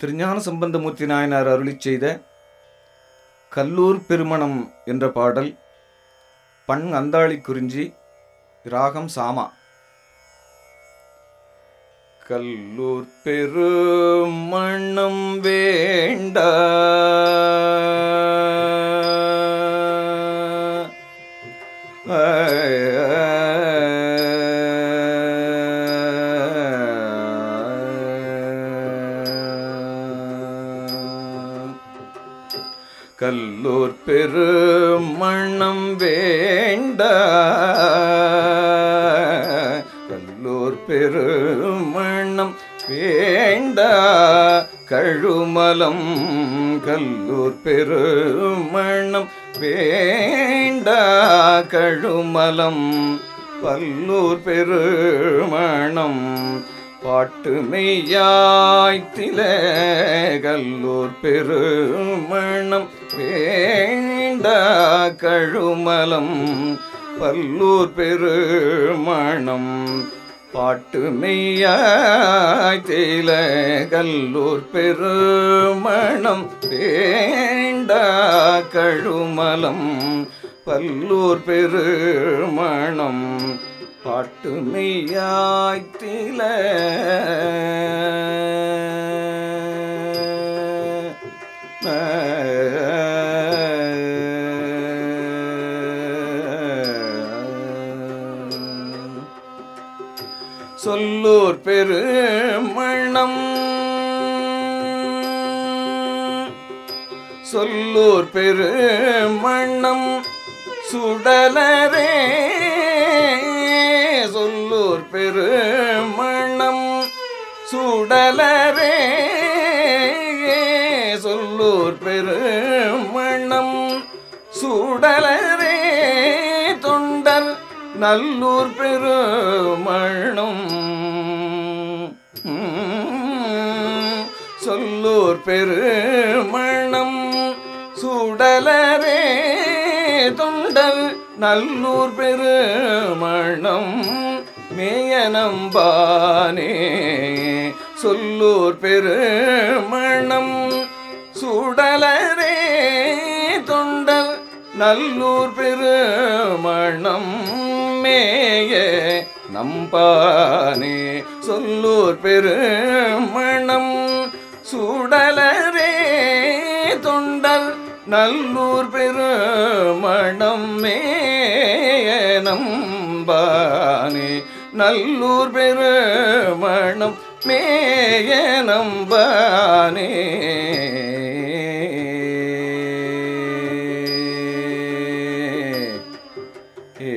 திருஞான சம்பந்தமூர்த்தி நாயனார் அருளி செய்த கல்லூர் பெருமணம் என்ற பாடல் பண் அந்தாளி குறிஞ்சி ராகம் சாமா. கல்லூர் பெருமணம் வேண்ட கல்லூர் பெருமணம் வேண்ட கல்லூர் பெருமணம் வேண்ட கழுமலம் கல்லூர் பெருமணம் வேண்ட கழுமலம் பல்லூர் பெருமணம் பாட்டு மெய்யாய்த்தில கல்லூர் பெருமணம் வேண்ட கழுமலம் பல்லூர் பெருமணம் பாட்டு மெய்யாய்த்தில கல்லூர் பெருமணம் வேண்ட கழுமலம் பல்லூர் பெருமணம் பாட்டு மெய்யாய்த்தில சொல்லூர் பெருமணம். சொல்லூர் பெருமணம். சுடலரே. திருமணம் சுடலரே சொல்லூர் பெருமணம் சுடலரே தொண்டர் நல்லூர் பெருமணம் சொல்லூர் பெருமணம் சுடலரே தொண்டர் நல்லூர் பெருமணம் மேயனம்பானே. சொல்லூர் பெருமணம் சுடலரே தொண்டல் நல்லூர் பெருமணம் மேய நம்பானே. சொல்லூர் பெருமணம் சுடலரே தொண்டல் நல்லூர் பெருமணம் மேய நம்பானே. நல்லூர் பெருமணம் மேய நம்பானே. ஏ